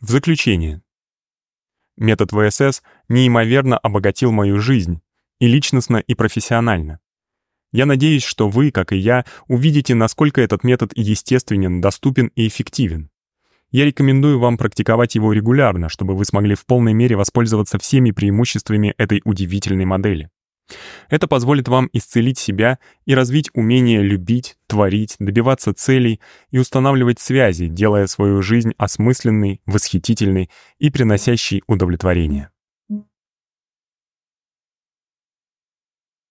В заключение. Метод ВСС неимоверно обогатил мою жизнь и личностно, и профессионально. Я надеюсь, что вы, как и я, увидите, насколько этот метод естественен, доступен и эффективен. Я рекомендую вам практиковать его регулярно, чтобы вы смогли в полной мере воспользоваться всеми преимуществами этой удивительной модели. Это позволит вам исцелить себя и развить умение любить, творить, добиваться целей и устанавливать связи, делая свою жизнь осмысленной, восхитительной и приносящей удовлетворение.